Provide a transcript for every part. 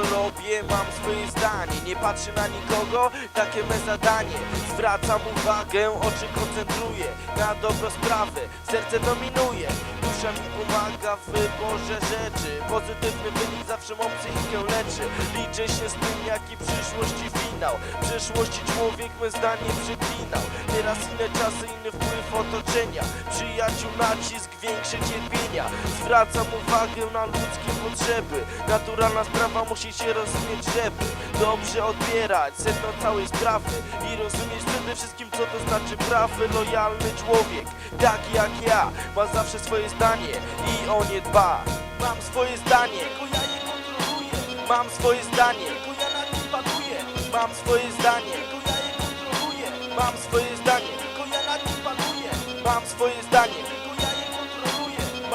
robię, mam swoje zdanie. Nie patrzę na nikogo, takie me zadanie. Zwracam uwagę, oczy koncentruję Na dobro sprawy, serce dominuje Dusza mi pomaga w wyborze rzeczy. Pozytywny wynik zawsze mą psychikę leczy. Liczę się z tym, jaki przyszłości finał. W przeszłości człowiek me zdanie przeklinał. Teraz inne czasy, inny wpływ otoczenia. Przyjaciół nacisk, większe cierpienia Zwracam uwagę na ludzkie potrzeby. Naturalna sprawa musi się rozumieć, żeby Dobrze odbierać sedno całej sprawy. I rozumieć przede wszystkim co to znaczy prawy Lojalny człowiek, taki jak ja Ma zawsze swoje zdanie i o nie dba. Mam swoje zdanie, tylko ja je kontroluję. Mam swoje zdanie, tylko ja nad nim panuję Mam swoje zdanie, tylko ja je kontroluję. Mam swoje zdanie, tylko ja nad nim panuję Mam swoje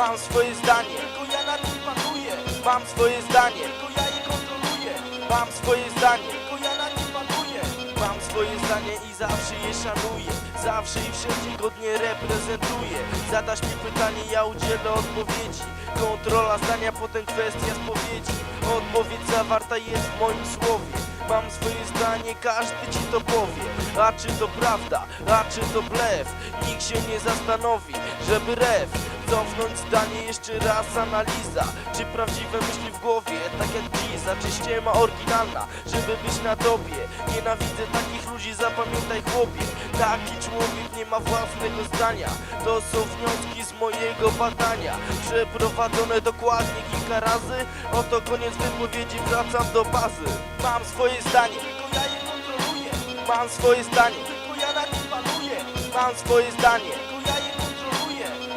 Mam swoje zdanie, tylko ja nad nim panuję Mam swoje zdanie, tylko ja je kontroluję Mam swoje zdanie, tylko ja nad nim panuję Mam swoje zdanie i zawsze je szanuję. Zawsze i wszędzie godnie reprezentuję. Zadasz mi pytanie, ja udzielę odpowiedzi. Kontrola zdania, potem kwestia spowiedzi. Odpowiedź zawarta jest w moim słowie. Mam swoje zdanie, każdy ci to powie. A czy to prawda, a czy to blef? Nikt się nie zastanowi, żeby ref Cofnąć zdanie jeszcze raz analiza. Czy prawdziwe myśli w głowie, tak jak Giza Czy ściema oryginalna, żeby być na tobie. Nienawidzę takich ludzi, zapamiętaj chłopie. Taki człowiek nie ma własnego zdania. To są wnioski z mojego badania. Przeprowadzone dokładnie kilka razy. Oto koniec wypowiedzi, wracam do bazy. Mam swoje zdanie, tylko ja je kontroluję. Mam swoje zdanie, tylko ja nad nim panuję. Mam swoje zdanie,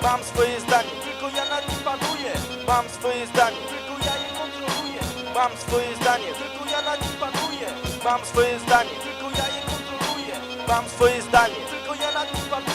Mam swoje zdanie, tylko ja nad nim panuję. Mam swoje zdanie, tylko ja je kontroluję. Mam swoje zdanie, tylko ja nad nim panuję. Mam swoje zdanie, tylko ja je kontroluję. Mam swoje zdanie, tylko ja nad nim panuję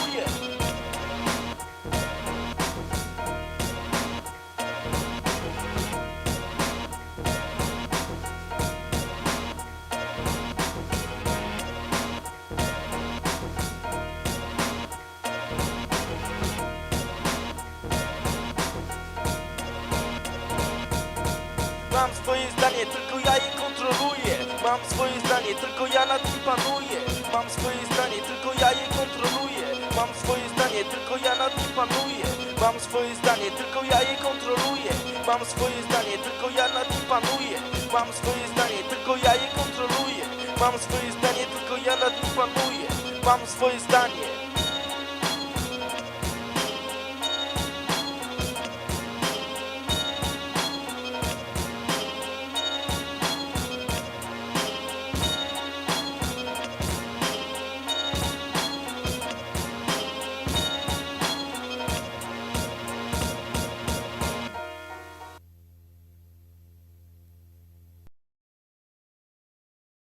Mam swoje zdanie, tylko ja je kontroluję. Mam swoje zdanie, tylko ja nad nim panuję. Mam swoje zdanie, tylko ja je kontroluję. Mam swoje zdanie, tylko ja nad nim panuję. Mam swoje zdanie, tylko ja je kontroluję. Mam swoje zdanie, tylko ja nad nim panuję. Mam swoje zdanie, tylko ja je kontroluję. Mam swoje zdanie, tylko ja nad nim panuję. Mam swoje zdanie